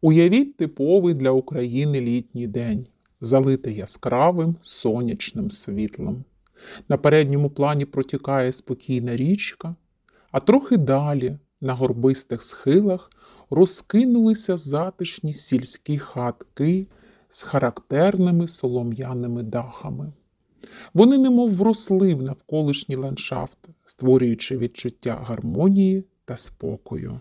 Уявіть типовий для України літній день, залитий яскравим сонячним світлом. На передньому плані протікає спокійна річка, а трохи далі, на горбистих схилах, розкинулися затишні сільські хатки з характерними солом'яними дахами. Вони немов вросли в навколишній ландшафт, створюючи відчуття гармонії та спокою.